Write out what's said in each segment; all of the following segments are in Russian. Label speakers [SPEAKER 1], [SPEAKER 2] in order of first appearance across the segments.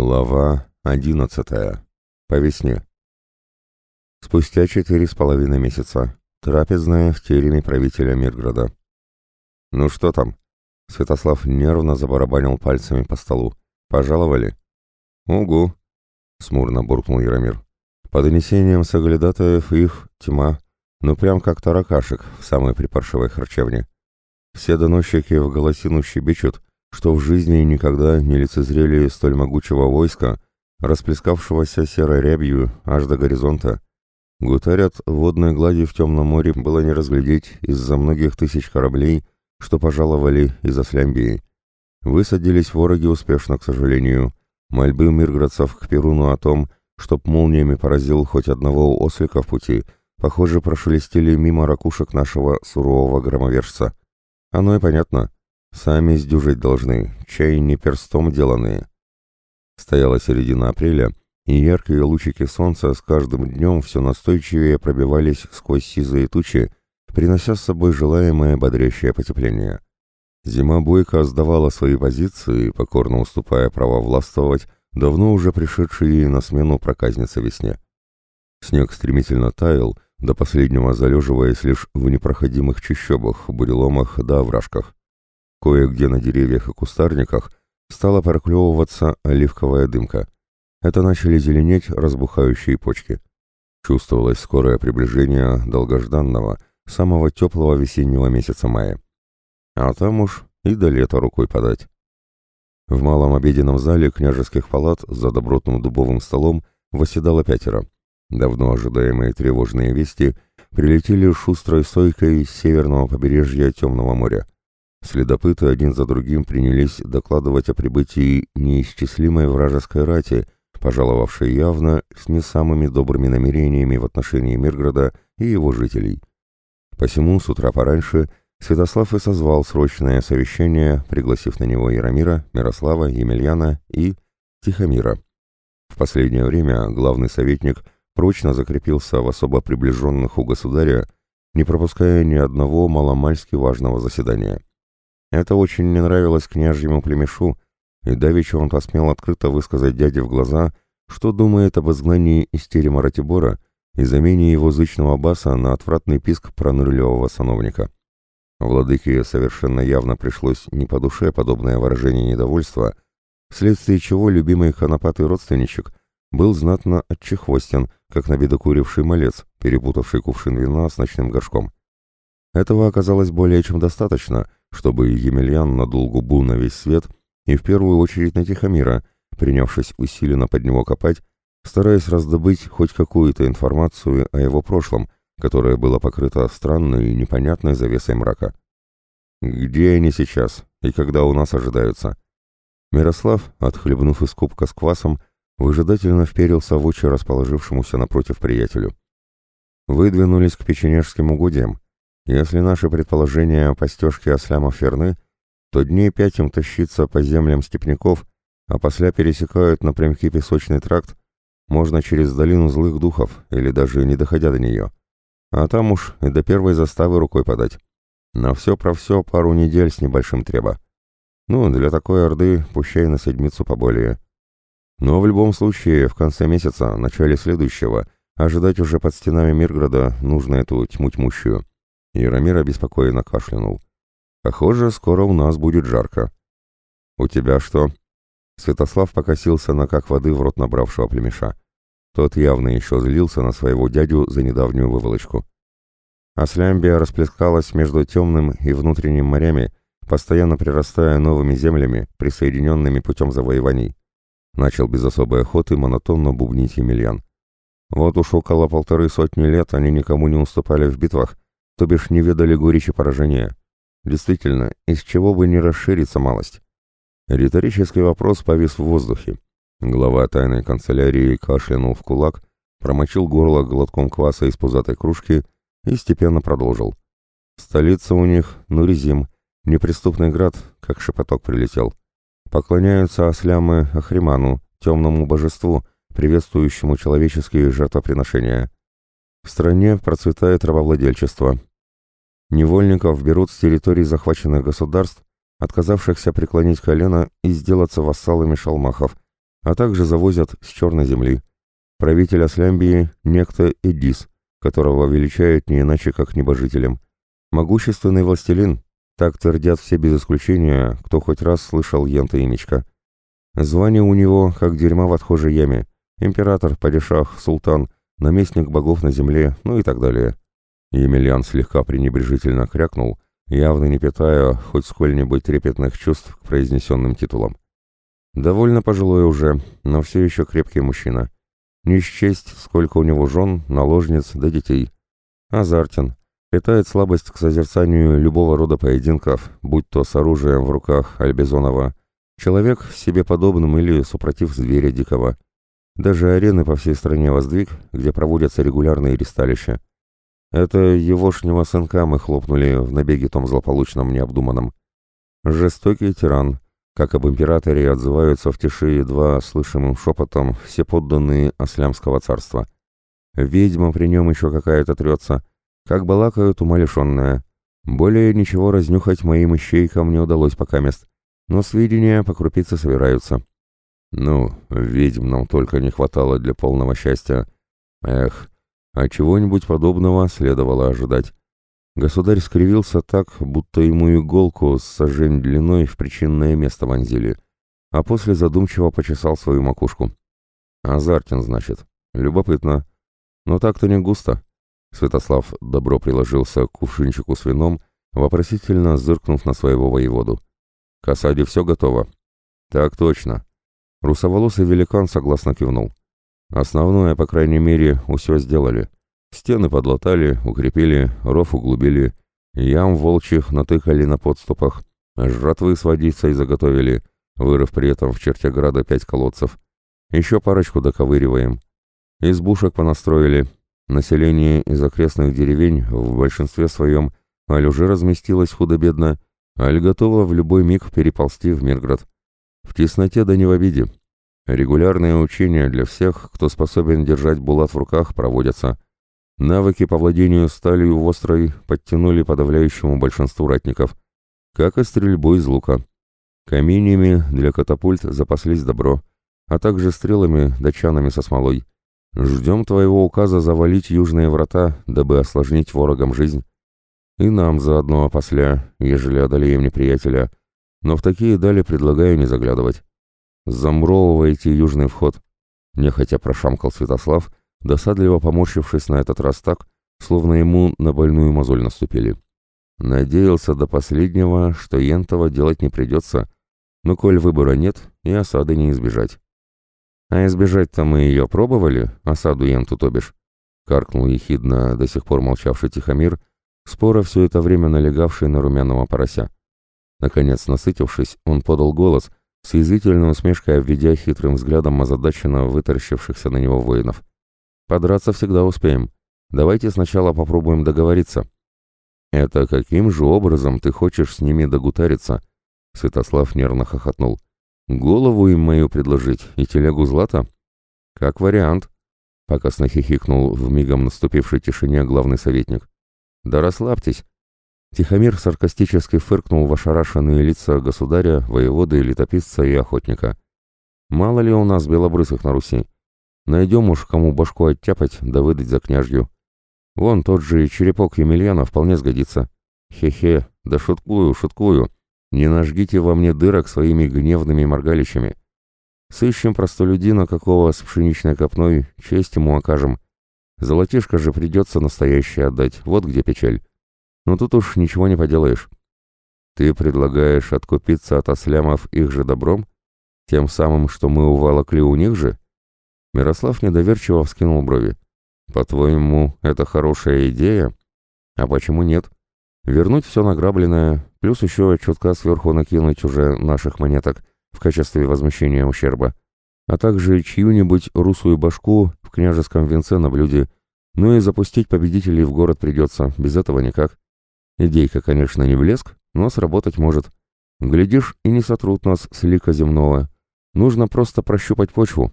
[SPEAKER 1] Глава одиннадцатая. По весне. Спустя четыре с половиной месяца. Трапезная в тереме правителя Мирграда. «Ну что там?» Святослав нервно забарабанил пальцами по столу. «Пожаловали?» «Угу», — смурно буркнул Яромир. «По донесениям соглядатаев их тьма, ну прям как таракашек в самой припаршивой харчевне. Все доносчики в голосину щебечут, что в жизни никогда не лицезрели столь могучего войска, расплескавшегося серой рябью аж до горизонта. Гутарят, водной глади в темном море было не разглядеть из-за многих тысяч кораблей, что пожаловали из Аслямбии. Высадились вороги успешно, к сожалению. Мольбы мирградцев к Перуну о том, чтоб молниями поразил хоть одного ослика в пути, похоже, прошелестели мимо ракушек нашего сурового громовержца. Оно и понятно. Сами сдюжить должны, чай не перстом деланные. Стояла середина апреля, и яркие лучики солнца с каждым днем все настойчивее пробивались сквозь сизые тучи, принося с собой желаемое бодрящее потепление. Зима бойко сдавала свои позиции, покорно уступая право властвовать, давно уже пришедшей ей на смену проказнице весне. Снег стремительно таял, до последнего залеживаясь лишь в непроходимых чащобах, буреломах да овражках. Кое-где на деревьях и кустарниках стала проклевываться оливковая дымка. Это начали зеленеть разбухающие почки. Чувствовалось скорое приближение долгожданного, самого теплого весеннего месяца мая. А там уж и до лета рукой подать. В малом обеденном зале княжеских палат за добротным дубовым столом восседало пятеро. Давно ожидаемые тревожные вести прилетели шустрой сойкой с северного побережья Темного моря. Следопыты один за другим принялись докладывать о прибытии неисчислимой вражеской рати, пожаловавшей явно с не самыми добрыми намерениями в отношении Мирграда и его жителей. Посему с утра пораньше Святослав и созвал срочное совещание, пригласив на него Яромира, Мирослава, Емельяна и Тихомира. В последнее время главный советник прочно закрепился в особо приближенных у государя, не пропуская ни одного маломальски важного заседания. Это очень не нравилось княжьему племешу, и давеча он посмел открыто высказать дяде в глаза, что думает об изгнании из терема Ратибора и замене его зычного баса на отвратный писк пронырливого сановника. Владыке совершенно явно пришлось не по душе подобное выражение недовольства, вследствие чего любимый конопатый родственничек был знатно отчехвостен, как набедокуривший малец, перепутавший кувшин вина с ночным горшком. Этого оказалось более чем достаточно, чтобы Емельян надул губу на весь свет и в первую очередь на Тихомира, принявшись усиленно под него копать, стараясь раздобыть хоть какую-то информацию о его прошлом, которое было покрыто странной и непонятной завесой мрака. «Где они сейчас и когда у нас ожидаются?» Мирослав, отхлебнув из кубка с квасом, выжидательно вперился в очи расположившемуся напротив приятелю. Выдвинулись к печенежским угодьям, если наши предположения о постежке ослямов верны, то дней пять им тащиться по землям степняков, а после пересекают напрямки песочный тракт, можно через долину злых духов, или даже не доходя до нее. А там уж и до первой заставы рукой подать. На все про все пару недель с небольшим треба. Ну, для такой орды пущай на седмицу поболее. Но в любом случае, в конце месяца, начале следующего, ожидать уже под стенами Мирграда нужно эту тьму тьмущую. Яромир обеспокоенно кашлянул. «Похоже, скоро у нас будет жарко». «У тебя что?» Святослав покосился на как воды в рот набравшего племеша. Тот явно еще злился на своего дядю за недавнюю выволочку. Аслямбия расплескалась между темным и внутренним морями, постоянно прирастая новыми землями, присоединенными путем завоеваний. Начал без особой охоты монотонно бубнить Емельян. Вот уж около полторы сотни лет они никому не уступали в битвах, то бишь не ведали горечи поражения. Действительно, из чего бы не расшириться малость? Риторический вопрос повис в воздухе. Глава тайной канцелярии кашлянул в кулак, промочил горло глотком кваса из пузатой кружки и степенно продолжил. Столица у них — Нуризим, неприступный град, как шепоток прилетел. Поклоняются ослямы Ахриману, темному божеству, приветствующему человеческие жертвоприношения. В стране процветает рабовладельчество, Невольников берут с территорий захваченных государств, отказавшихся преклонить колено и сделаться вассалами шалмахов, а также завозят с Черной земли. Правитель Аслямбии – некто Эдис, которого величают не иначе как небожителем. Могущественный властелин, так твердят все без исключения, кто хоть раз слышал Ента имечка. Звание у него, как дерьма в отхожей яме. Император, падишах, султан, наместник богов на земле, ну и так далее. Емельян слегка пренебрежительно крякнул, явно не питая хоть сколь-нибудь трепетных чувств к произнесенным титулам. Довольно пожилой уже, но все еще крепкий мужчина. Не счесть, сколько у него жен, наложниц да детей. Азартен, питает слабость к созерцанию любого рода поединков, будь то с оружием в руках Альбезонова, человек себе подобным или супротив зверя дикого. Даже арены по всей стране воздвиг, где проводятся регулярные ресталища. Это егошнего сынка мы хлопнули в набеге том злополучном необдуманном. Жестокий тиран, как об императоре отзываются в тиши едва слышимым шепотом все подданные Аслямского царства. Ведьма при нем еще какая-то трется, как балакают ума лишенная. Более ничего разнюхать моим ищейкам не удалось пока мест, но сведения по крупице собираются. Ну, ведьм нам только не хватало для полного счастья. Эх, а чего-нибудь подобного следовало ожидать. Государь скривился так, будто ему иголку с сажень длиной в причинное место вонзили, а после задумчиво почесал свою макушку. «Азартин, значит. Любопытно. Но так-то не густо». Святослав добро приложился к кувшинчику с вином, вопросительно зыркнув на своего воеводу. «К осаде все готово?» «Так точно». Русоволосый великан согласно кивнул. «Основное, по крайней мере, все сделали. Стены подлатали, укрепили, ров углубили, ям волчьих натыкали на подступах, жратвы с водицей заготовили, вырыв при этом в черте града пять колодцев. Еще парочку доковыриваем. Избушек понастроили. Население из окрестных деревень в большинстве своем аль уже разместилось худо-бедно, аль готово в любой миг переползти в Мирград. В тесноте да не в обиде. Регулярные учения для всех, кто способен держать булат в руках, проводятся. Навыки по владению сталью острой подтянули подавляющему большинству ратников, как и стрельбу из лука. Каменьями для катапульт запаслись добро, а также стрелами датчанами со смолой. Ждем твоего указа завалить южные врата, дабы осложнить ворогам жизнь. И нам заодно опосля, ежели одолеем неприятеля, но в такие дали предлагаю не заглядывать. Замуровывайте южный вход, нехотя прошамкал Святослав, досадливо поморщившись на этот раз так, словно ему на больную мозоль наступили. Надеялся до последнего, что Ентова делать не придется, но коль выбора нет, и осады не избежать. «А избежать-то мы ее пробовали, осаду Енту, то бишь?» — каркнул ехидно до сих пор молчавший Тихомир, споро все это время налегавший на румяного порося. Наконец, насытившись, он подал голос, с язвительной усмешкой обведя хитрым взглядом озадаченно вытаращившихся на него воинов. Подраться всегда успеем. Давайте сначала попробуем договориться. Это каким же образом ты хочешь с ними догутариться? Святослав нервно хохотнул. Голову им мою предложить и телегу злата? Как вариант. Покосно хихикнул в мигом наступившей тишине главный советник. Да расслабьтесь. Тихомир саркастически фыркнул в ошарашенные лица государя, воеводы, летописца и охотника. Мало ли у нас белобрысых на Руси. Найдем уж кому башку оттяпать да выдать за княжью. Вон тот же черепок Емельяна вполне сгодится. Хе-хе, да шуткую, шуткую. Не нажгите во мне дырок своими гневными моргалищами. Сыщем простолюдина какого с пшеничной копной, честь ему окажем. Золотишко же придется настоящее отдать, вот где печаль. Но тут уж ничего не поделаешь. Ты предлагаешь откупиться от ослямов их же добром? Тем самым, что мы уволокли у них же? Мирослав недоверчиво вскинул брови. «По-твоему, это хорошая идея? А почему нет? Вернуть все награбленное, плюс еще чутка сверху накинуть уже наших монеток в качестве возмещения ущерба, а также чью-нибудь русую башку в княжеском венце на блюде, ну и запустить победителей в город придется, без этого никак. Идейка, конечно, не блеск, но сработать может. Глядишь, и не сотрут нас с лика земного. Нужно просто прощупать почву,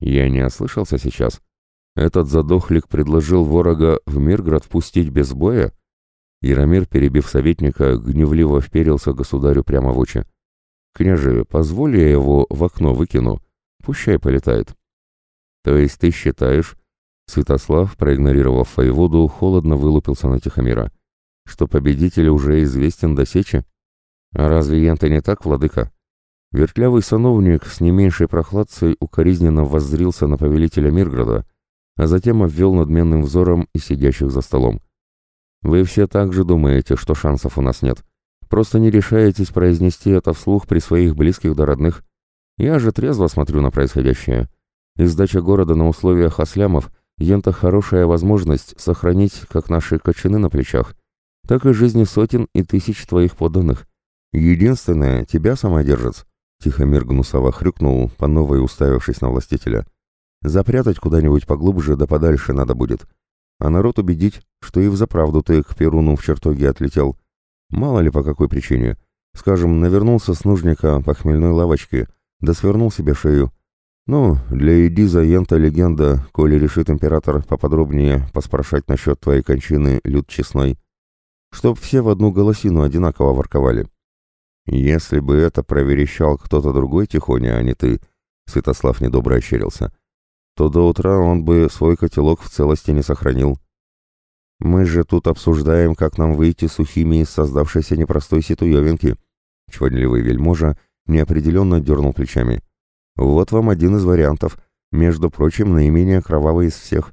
[SPEAKER 1] я не ослышался сейчас. Этот задохлик предложил ворога в Мирград впустить без боя? Яромир, перебив советника, гневливо вперился государю прямо в очи. «Княже, позволь я его в окно выкину. Пущай полетает. То есть ты считаешь... Святослав, проигнорировав воеводу, холодно вылупился на Тихомира. Что победитель уже известен до сечи? А разве Янта не так, владыка? Вертлявый сановник с не меньшей прохладцей укоризненно воззрился на повелителя Мирграда, а затем обвел надменным взором и сидящих за столом. «Вы все так же думаете, что шансов у нас нет. Просто не решаетесь произнести это вслух при своих близких да родных. Я же трезво смотрю на происходящее. И сдача города на условиях ослямов — ента хорошая возможность сохранить как наши кочаны на плечах, так и жизни сотен и тысяч твоих подданных. Единственное, тебя, самодержец, — Тихомир гнусово хрюкнул, по новой уставившись на властителя. Запрятать куда-нибудь поглубже да подальше надо будет. А народ убедить, что и взаправду ты к Перуну в чертоге отлетел. Мало ли по какой причине. Скажем, навернулся с нужника по хмельной лавочке — да свернул себе шею. Ну, для Эдиза Ента легенда, коли решит император поподробнее поспрашать насчет твоей кончины, люд честной. Чтоб все в одну голосину одинаково ворковали. Если бы это проверещал кто-то другой тихоня, а не ты, Святослав недобро ощерился, то до утра он бы свой котелок в целости не сохранил. Мы же тут обсуждаем, как нам выйти сухими из создавшейся непростой ситуевинки. Чванливый вельможа неопределенно дернул плечами. Вот вам один из вариантов, между прочим, наименее кровавый из всех.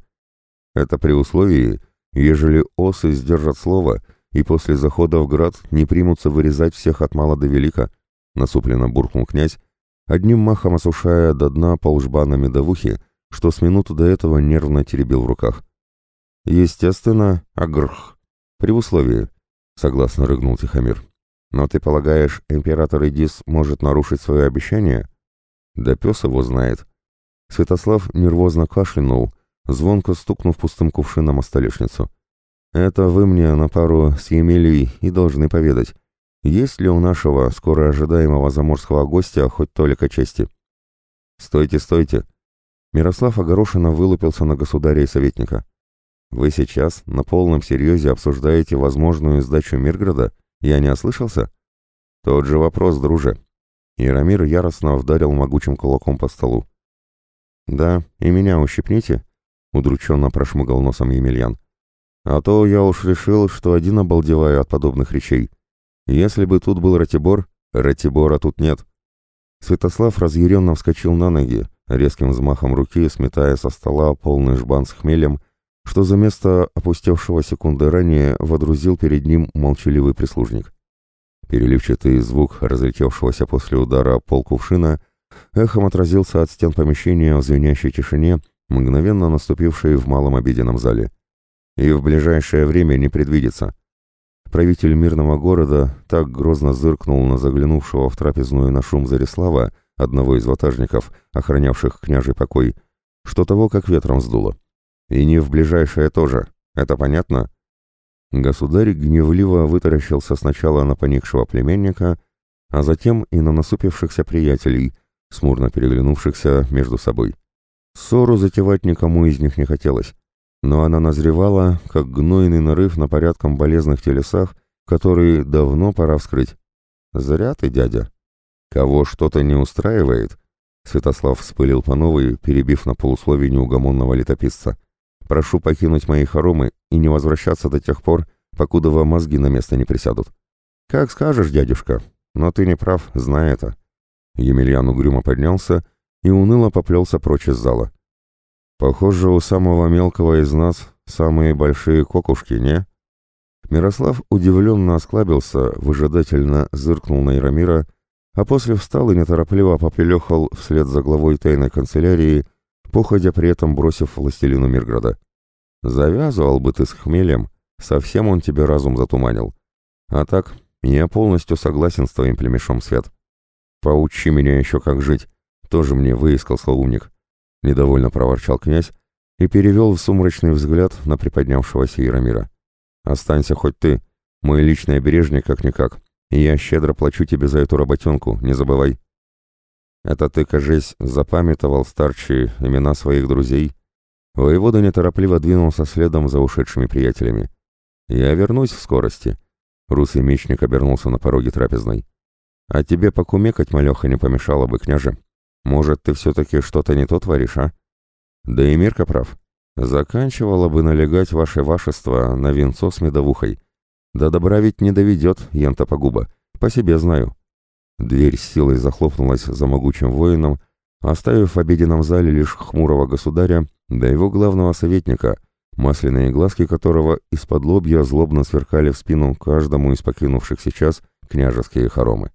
[SPEAKER 1] Это при условии, ежели осы сдержат слово и после захода в град не примутся вырезать всех от мала до велика, насупленно буркнул князь, одним махом осушая до дна полжба на медовухе, что с минуту до этого нервно теребил в руках. «Естественно, агрх. При условии», — согласно рыгнул Тихомир. Но ты полагаешь, император Эдис может нарушить свое обещание? Да пес его знает. Святослав нервозно кашлянул, звонко стукнув пустым кувшином о столешницу. Это вы мне на пару с Емелией и должны поведать. Есть ли у нашего скоро ожидаемого заморского гостя хоть толика чести? Стойте, стойте. Мирослав огорошенно вылупился на государя и советника. Вы сейчас на полном серьезе обсуждаете возможную сдачу Мирграда? Я не ослышался? Тот же вопрос, друже. Яромир яростно вдарил могучим кулаком по столу. Да, и меня ущипните, удрученно прошмыгал носом Емельян. А то я уж решил, что один обалдеваю от подобных речей. Если бы тут был Ратибор, Ратибора тут нет. Святослав разъяренно вскочил на ноги, резким взмахом руки сметая со стола полный жбан с хмелем что за место опустевшего секунды ранее водрузил перед ним молчаливый прислужник. Переливчатый звук разлетевшегося после удара пол кувшина эхом отразился от стен помещения в звенящей тишине, мгновенно наступившей в малом обеденном зале. И в ближайшее время не предвидится. Правитель мирного города так грозно зыркнул на заглянувшего в трапезную на шум Зарислава, одного из ватажников, охранявших княжий покой, что того как ветром сдуло. И не в ближайшее тоже. Это понятно? Государь гневливо вытаращился сначала на поникшего племенника, а затем и на насупившихся приятелей, смурно переглянувшихся между собой. Ссору затевать никому из них не хотелось, но она назревала, как гнойный нарыв на порядком болезных телесах, который давно пора вскрыть. «Зря ты, дядя!» «Кого что-то не устраивает?» Святослав вспылил по новой, перебив на полусловие неугомонного летописца. Прошу покинуть мои хоромы и не возвращаться до тех пор, покуда вам мозги на место не присядут. Как скажешь, дядюшка, но ты не прав, знай это. Емельян угрюмо поднялся и уныло поплелся прочь из зала. Похоже, у самого мелкого из нас самые большие кокушки, не? Мирослав удивленно осклабился, выжидательно зыркнул на Ирамира, а после встал и неторопливо попелехал вслед за главой тайной канцелярии походя при этом бросив властелину Мирграда. «Завязывал бы ты с хмелем, совсем он тебе разум затуманил. А так, я полностью согласен с твоим племешом, Свет. Поучи меня еще как жить, тоже мне выискал слоумник», — недовольно проворчал князь и перевел в сумрачный взгляд на приподнявшегося Яромира. «Останься хоть ты, мой личный обережник как-никак, и я щедро плачу тебе за эту работенку, не забывай». Это ты, кажись, запамятовал старчи имена своих друзей. Воевода неторопливо двинулся следом за ушедшими приятелями. Я вернусь в скорости. Русый мечник обернулся на пороге трапезной. А тебе покумекать, малеха, не помешало бы, княже. Может, ты все-таки что-то не то творишь, а? Да и Мирка прав. Заканчивало бы налегать ваше вашество на венцо с медовухой. Да добра ведь не доведет, ента погуба. По себе знаю. Дверь с силой захлопнулась за могучим воином, оставив в обеденном зале лишь хмурого государя, да его главного советника, масляные глазки которого из-под лобья злобно сверкали в спину каждому из покинувших сейчас княжеские хоромы.